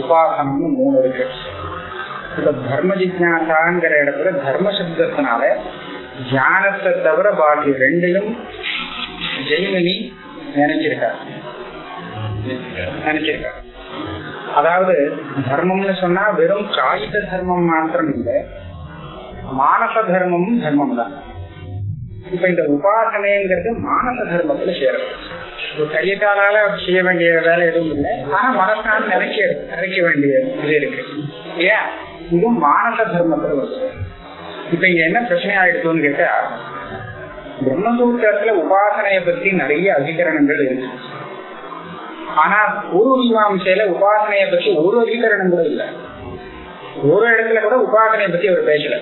உபாசனம்னு மூணு இருக்கு. இப்ப தர்ம ஜிஜாசாங்கிற இடத்துல தர்ம சப்தத்தினால தியானத்தை தவிர பாக்கி ரெண்டிலும் ஜெய்மினி நினைச்சிருக்காரு. நினைச்சிருக்காரு. அதாவது தர்மம்னு சொன்னா வெறும் காகித தர்மம் மாத்திரம் இல்லை மானச தர்மமும் தர்மம் தான் இப்ப இந்த உபாசனைங்கிறது மானச தர்மத்துல சேரும் ஒரு கைய செய்ய வேண்டிய வேலை எதுவும் இல்லை. ஆனா மனசால நினைக்க நினைக்க வேண்டிய இது இருக்கு ஏன் இது மானச தர்மத்துல வருது. இப்ப இங்க என்ன பிரச்சனை ஆயிடுச்சுன்னு கேட்டா பிரம்மசூத்திரத்துல உபாசனையை பத்தி நிறைய அதிகரணங்கள் இருக்கு. ஆனா ஒரு மீமாசையில உபாசனையை பத்தி ஒரு அதிகரணம் கூட இல்ல. ஒரு இடத்துல கூட உபாசனையை பத்தி அவர் பேசல.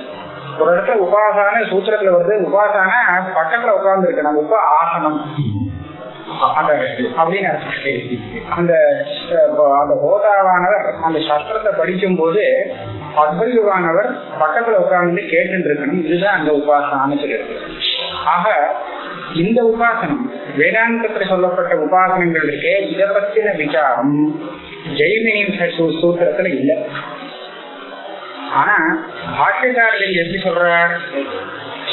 ஒரு இடத்துல உபாசன சூத்திரத்துல வருது உபாசன பக்கத்துல உட்கார்ந்து இருக்கு நம்ம உப ஆசனம். அந்த அப்படின்னு அந்த அந்த ஹோதாவானவர் அந்த சஸ்திரத்தை படிக்கும் போது அத்வைவானவர் பக்கத்துல உட்கார்ந்து கேட்டு இருக்கணும் இதுதான் அந்த உபாசனான்னு சொல்லியிருக்கு ஆக இந்த உபாசனம் வேதாந்தத்துல சொல்லப்பட்ட உபாசனங்கள் இருக்கு இதை பத்தின விசாரம் ஜெய்மினியின் சூத்திரத்துல இல்ல. ஆனா பாஷ்யக்காரர்கள் எப்படி சொல்றார்?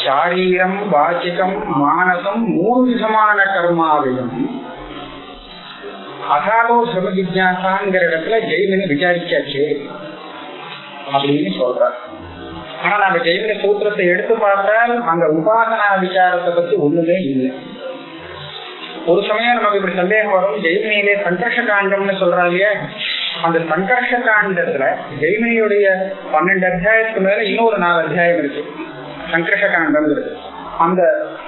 சாரீரம் வாச்சிகம் மானசம் மூணு விதமான கர்மாவையும் அகாலோ சிரம ஜிஜாசாங்கிற இடத்துல ஜெய்மினி விசாரிச்சாச்சு அப்படின்னு சொல்றார். ஆனா நாங்க ஜெய்மினி சூத்திரத்தை எடுத்து பார்த்தால் அந்த உபாசனா விசாரத்தை பத்தி ஒண்ணுமே இல்லை. ஒரு சமயம் நமக்கு இப்படி சந்தேகம் வரும். ஜெய்மினியிலே சங்கர்ஷ காண்டம்னு சொல்றாங்க அந்த சங்கர்ஷ காண்டத்துல ஜெய்மினியுடைய பன்னெண்டு அத்தியாயத்துக்கு மேல இன்னொரு நாலு அத்தியாயம் இருக்கு. சங்கர்ஷ காண்டம் இருக்கு அந்த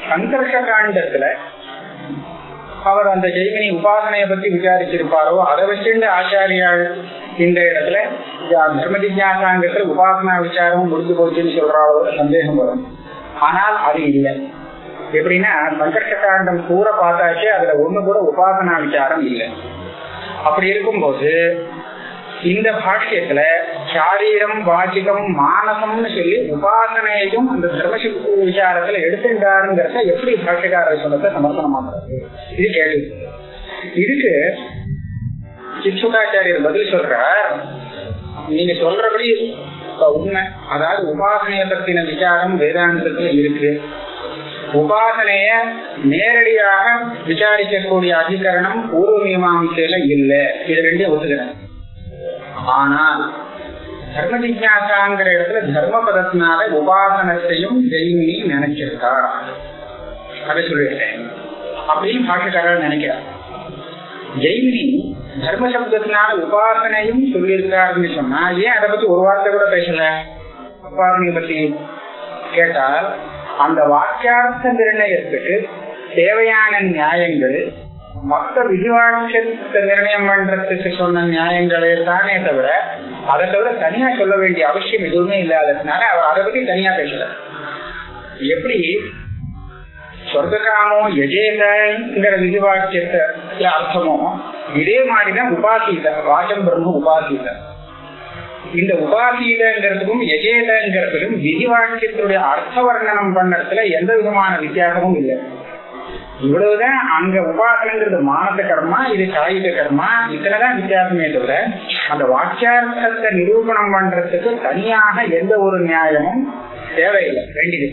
சங்கர்ஷ காண்டத்துல அவர் அந்த ஜெய்மினி உபாசனையை பத்தி விசாரிச்சிருப்பாரோ அதை வச்சுட்டு ஆச்சாரியால் இந்த இடத்துல தர்ம ஜிஜாசாங்கத்துல உபாசனா விசாரம் முடிஞ்சு போச்சுன்னு சொல்றாளோ சந்தேகம் வரும். ஆனால் அது இல்லை. எப்படின்னா சங்கர்ஷ காண்டம் கூற பார்த்தாச்சு அதுல ஒண்ணு கூட உபாசனா விசாரம் இல்லை. அப்படி இருக்கும்போது இந்த பாஷ்யத்துல சாரீரம் வாசிகம் மானசம்னு சொல்லி உபாசனையையும் அந்த தர்மசிப்பு விசாரத்துல எடுத்துட்டாருங்கிறத எப்படி பாஷ்யக்காரர் சொன்னதை சமர்ப்பணமாக்குறது இது கேள்வி. இதுக்கு சிச்சுகாச்சாரியர் பதில் சொல்றார். நீங்க சொல்றபடி உண்மை. அதாவது உபாசனைய பத்தின விசாரம் வேதாந்தத்துல இருக்கு. உபாசனைய நேரடியாக விசாரிக்கக்கூடிய அதிகரணம் பூர்வ மீமாசையில இல்ல. இது ரெண்டையும் ஒத்துக்கிறேன். ஆனால் தர்ம ஜிஜாசாங்கிற இடத்துல தர்ம பதத்தினால உபாசனத்தையும் ஜெயினி நினைச்சிருக்கா? அதை சொல்லிட்டேன். அப்படின்னு பாஷக்காரர் நினைக்கிறார். ஜெய்மினி தர்ம சப்தத்தினால உபாசனையும் சொல்லியிருக்காருன்னு சொன்னா ஏன் அதை பத்தி ஒரு வார்த்தை கூட பேசல? உபாசனையை பத்தி கேட்டால் அந்த வாக்கியார்த்த நிர்ணயத்துக்கு தேவையான நியாயங்கள் மொத்த விதிவாட்சத்தை நிர்ணயம் பண்றதுக்கு சொன்ன நியாயங்களே தானே தவிர அதை தவிர தனியா சொல்ல வேண்டிய அவசியம் எதுவுமே இல்லாததுனால அவர் அதை பத்தி தனியா பேசல. எப்படி சொர்க்காமோ எஜேதங்கிற விதிவாக்கியத்தை அர்த்தமோ இதே மாதிரிதான் உபாசீத வாசம் பிரம்ம உபாசீத. இந்த உபாசீதங்கிறதுக்கும் எஜேதங்கிறதுக்கும் விதிவாக்கியத்தினுடைய அர்த்த வர்ணனம் பண்ணறதுல எந்த விதமான வித்தியாசமும் இல்லை. இவ்வளவுதான் அங்க உபாசனங்கிறது மானச கர்மா இது காகித கர்மா இதுலதான் வித்தியாசமே தவிர அந்த வாக்கியார்த்தத்தை நிரூபணம் பண்றதுக்கு தனியாக எந்த ஒரு நியாயமும் தேவையில்லை. வேண்டியது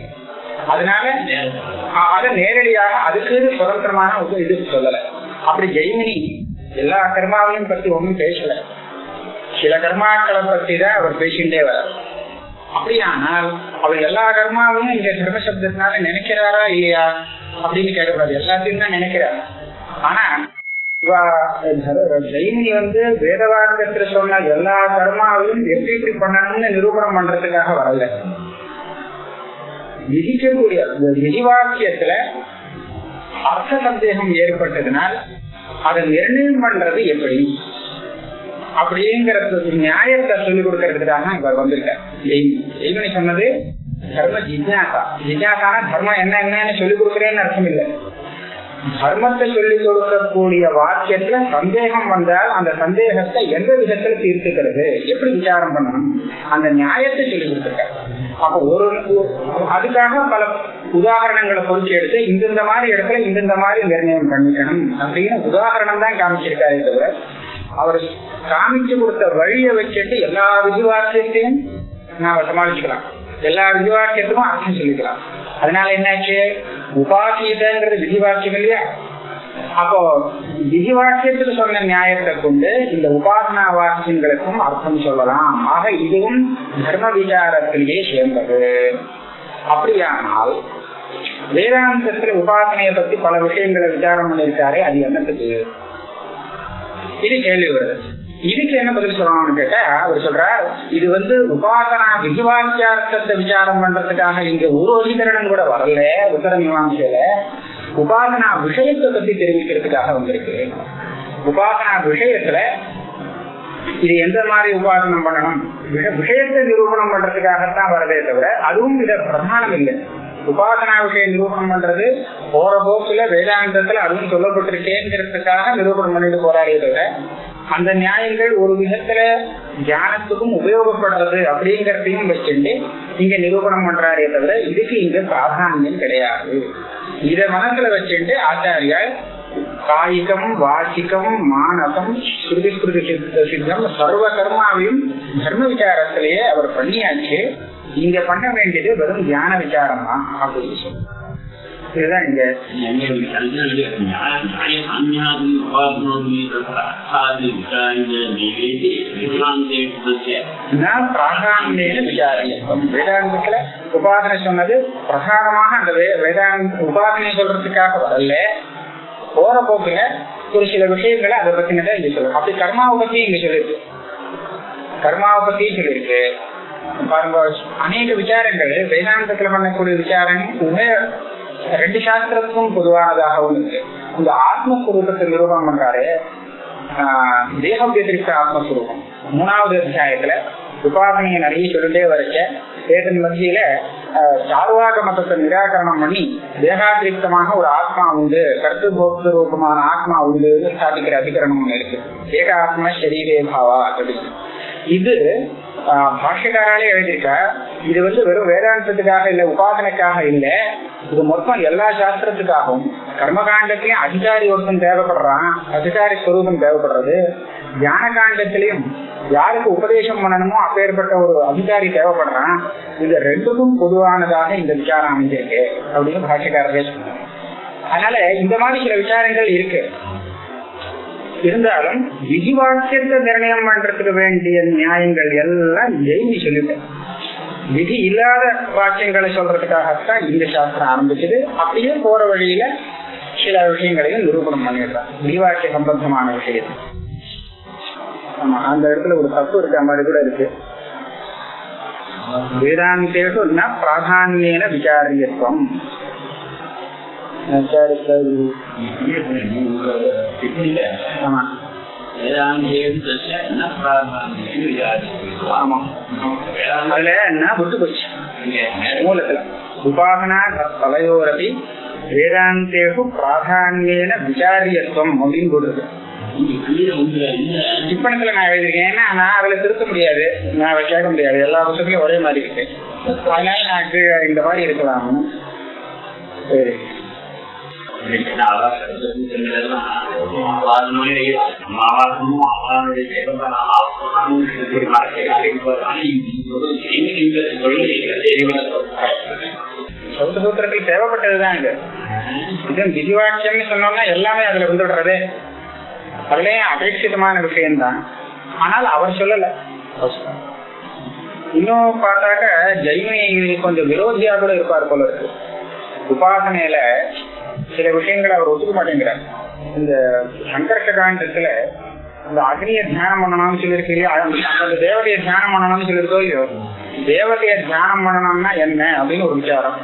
அதனால அத நேரடியாக அதுக்கு சுதந்திரமான ஒரு இது சொல்லல. அப்படி ஜெய்மினி எல்லா கர்மாவையும் பத்தி ஒன்றும் பேசல. சில கர்மாக்களை பத்தி தான் அவர் பேசிட்டே வர அப்படியானால் அவர் எல்லா கர்மாவையும் இந்த தர்ம சப்தத்தினால நினைக்கிறாரா இல்லையா? அப்படின்னு கேட்கக்கூடாது. எல்லாத்தையும் தான் நினைக்கிறாங்க ஆனா ஜெயினி வந்து வேதவாக்கத்துல சொன்ன எல்லா கர்மாவையும் எப்படி எப்படி பண்ணணும்னு நிரூபணம் பண்றதுக்காக வரல. விதிக்கக்கூடிய விதிவாக்கியத்துல அர்த்த சந்தேகம் ஏற்பட்டதுனால் அதை நிர்ணயம் பண்றது எப்படி? அப்படிங்கிறது நியாயத்தை சொல்லிக் கொடுக்கறதுக்காக இவர் வந்திருக்கார் ஜெய்மனி சொன்னது தர்ம ஜிஜாசா ஜிஜாசான தர்மம் என்ன என்னன்னு சொல்லிக் கொடுக்குறேன்னு அர்த்தம் இல்லை தர்மத்தை சொல்லிக் கொடுக்கக்கூடிய வாக்கியத்துல சந்தேகம் வந்தால் அந்த சந்தேகத்தை எந்த விதத்துல தீர்த்துக்கிறது எப்படி விசாரம் பண்ணணும் அந்த நியாயத்தை சொல்லிக் கொடுத்துருக்காரு அப்ப ஒரு அதுக்காக பல உதாரணங்களை பொறுத்து எடுத்து இந்தந்த மாதிரி இடத்துல இந்தந்த மாதிரி நிர்ணயம் பண்ணிக்கணும் அப்படின்னு உதாரணம் தான் காமிச்சிருக்காரு தவிர அவர் காமிச்சு கொடுத்த வழியை வச்சுட்டு எல்லா விதிவாக்கியத்தையும் நாம சமாளிச்சுக்கலாம் எல்லா விதிவாக்கியத்துக்கும் அர்த்தம் சொல்லிக்கலாம். அதனால என்னாச்சு? விதி விதிவாக்கியம் இல்லையா? அப்போ விதிவாக்கியத்துக்கு சொன்ன நியாயத்தை கொண்டு இந்த உபாசனா வாக்கியங்களுக்கும் அர்த்தம் சொல்லலாம். ஆக இதுவும் தர்ம விசாரத்திலேயே சேர்ந்தது. அப்படியானால் வேதாந்தத்துல உபாசனையை பத்தி பல விஷயங்களை விசாரம் பண்ணிருக்காரு அது என்னத்துக்கு? இது கேள்வி வருது. இதுக்கு என்ன பதில் சொல்லணும்னு கேட்டா அவர் சொல்றார் இது வந்து உபாசனா விசுவாக்கியார்த்தத்தை விசாரம் பண்றதுக்காக இங்க ஒரு அதிகரணம் கூட வரல உத்தர மீமாசையில உபாசனா விஷயத்தை பத்தி தெரிவிக்கிறதுக்காக வந்திருக்கு. உபாசனா விஷயத்துல இது எந்த மாதிரி உபாசனம் பண்ணணும்? விஷயத்தை நிரூபணம் பண்றதுக்காகத்தான் வரதே தவிர அதுவும் இத பிரதானம் இல்லை. உபாசனா விஷயம் நிரூபணம் பண்றது போற போக்குல வேதாந்தத்துல அதுவும் சொல்லப்பட்டிருக்கேங்கிறதுக்காக நிரூபணம் பண்ணிட்டு போறாரே தவிர அந்த நியாயங்கள் ஒரு விதத்துல ஞானத்துக்கும் உபயோகப்படுறது அப்படிங்கறதையும் வச்சுட்டு இங்க நிரூபணம் பண்றாரே தவிர இதுக்கு இங்க பிராதானியம் கிடையாது. இத மனசுல வச்சுட்டு ஆச்சாரியால் காயிகம் வாசிகம் மானகம் ஸ்ருதி ஸ்ருதி சித்த சித்தம் சர்வ கர்மாவையும் தர்ம விசாரத்திலேயே அவர் பண்ணியாச்சு. இங்க பண்ண வேண்டியது வெறும் தியான விசாரம் தான் அப்படின்னு சொல்லுங்க இங்க நான் வேதாந்தத்துல உபாசனை சொன்னது பிரகாரமாக அந்த வேதாந்த உபாசனை சொல்றதுக்காக வரல. போற போக்குல ஒரு சில விஷயங்களை அதை பத்தினதான் இங்க சொல்லுவோம் அப்படி கர்மாவை பத்தி இங்க சொல்லிருக்கு. கர்மாவை பத்தி சொல்லிருக்கு. பாருங்க அநேக விசாரங்கள் வேதாந்தத்துல பண்ணக்கூடிய விசாரங்கள் உண்மை ரெண்டு சாஸ்திரத்துக்கும் பொதுவானதாக உள்ளது. இந்த ஆத்மஸ்வரூபத்தை நிரூபணம் பண்றாரு தேகம் பேசிருக்க ஆத்மஸ்வரூபம். மூணாவது அத்தியாயத்துல உபாசனையை நிறைய சொல்லிட்டே வரைக்க வேதன் மத்தியில சார்வாக மதத்தை நிராகரணம் பண்ணி தேகாதிரிக்தமாக ஒரு ஆத்மா உண்டு கருத்து போக்து ரூபமான ஆத்மா உண்டு ஸ்தாபிக்கிற அதிகரணம் ஒண்ணு இருக்கு. ஏக ஆத்மா சரீரே பாவா அப்படின்னு. இது பாஷ்யக்காராலே எழுதியிருக்கா? இது வந்து வெறும் வேதாந்தத்துக்காக இல்ல உபாசனைக்காக இல்ல. இது மொத்தம் எல்லா சாஸ்திரத்துக்காகவும். கர்மகாண்டத்திலயும் அதிகாரி ஒருத்தன் தேவைப்படுறான் அதிகாரி ஸ்வரூபம் தேவைப்படுறது. ஞான காண்டத்திலையும் யாருக்கு உபதேசம் பண்ணணுமோ அப்பேற்பட்ட ஒரு அதிகாரி தேவைப்படுறான். இது ரெண்டுக்கும் பொதுவானதாக இந்த விசாரம் அமைஞ்சிருக்கு அப்படின்னு பாஷ்யக்காரர்கள் சொன்னாங்க அதனால இந்த மாதிரி சில விசாரங்கள் இருக்கு. இருந்தாலும் விதி வாக்கியத்தை நிர்ணயம் பண்றதுக்கு வேண்டிய நியாயங்கள் எல்லாம் ஜெயினி சொல்லிட்டேன். விதி இல்லாத வாக்கியங்களை சொல்றதுக்காகத்தான் இந்த சாஸ்திரம் ஆரம்பிச்சது அப்படியே போற வழியில சில விஷயங்களையும் நிரூபணம் பண்ணிடுறான் விதிவாக்கிய சம்பந்தமான விஷயத்தை. ஆமா அந்த இடத்துல ஒரு தப்பு இருக்க மாதிரி கூட இருக்கு. வேதாந்தேஷு பிராதானியன விசாரியத்துவம் மூலத்துல. உபாசனா தலையோரபி வேதாந்தேஷு பிராதான்யேன விசாரியத்துவம் அப்படின்னு போட்டுருக்கு. டிப்பணத்துல நான் எழுதிருக்கேன் ஏன்னா நான் அதுல திருத்த முடியாது. நான் கேட்க முடியாது. எல்லா புத்தகத்தையும் ஒரே மாதிரி இருக்கு. அதனால நான் இந்த மாதிரி இருக்கலாம். சரி. சௌதசூத்திரத்தில் தேவைப்பட்டதுதான் இது இது விதிவாக்கியம்னு சொன்னோம்னா எல்லாமே அதுல வந்துடுறதே அதுலயும் அபேட்சிதமான விஷயம்தான். ஆனால் அவர் சொல்லல. இன்னும் பார்த்தாக்க ஜெய்மினி கொஞ்சம் விரோதியா கூட இருப்பார் போல இருக்கு. உபாசனையில சில விஷயங்களை அவர் ஒத்துக்க மாட்டேங்கிறார். இந்த சங்கர்ஷ காண்டத்துல அந்த அக்னியை தியானம் பண்ணணும்னு சொல்லியிருக்கு இல்லையா அந்த தேவதைய தியானம் பண்ணணும்னு சொல்லியிருக்கோ இல்லையோ? தேவதைய தியானம் பண்ணணும்னா என்ன அப்படின்னு ஒரு விசாரம்.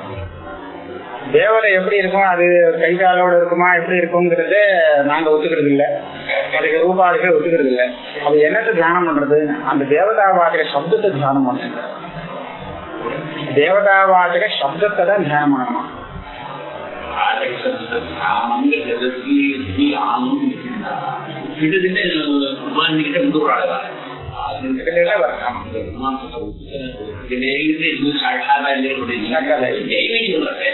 தேவதை எப்படி இருக்கும் அது கை காலோட இருக்குமா எப்படி இருக்குங்கிறது நாங்க ஒத்துக்கிறது இல்ல அதுக்கு ரூபாதிகள் ஒத்துக்கிறது இல்ல அது என்னத்தை தியானம் பண்றது? அந்த தேவதா தேவதாவாகிற சப்தத்தை தியானம் பண்ணுங்க தேவதாவாகிற சப்தத்தை தான் தியானம் பண்ணணுமா. कार्य कर सकता आनंद जगत की भी आनंद फिर दिन भगवान निकट दूराड़गा ఎందుకంటే వర్తమానం సాక్షాత్ దైవీ చూడాలి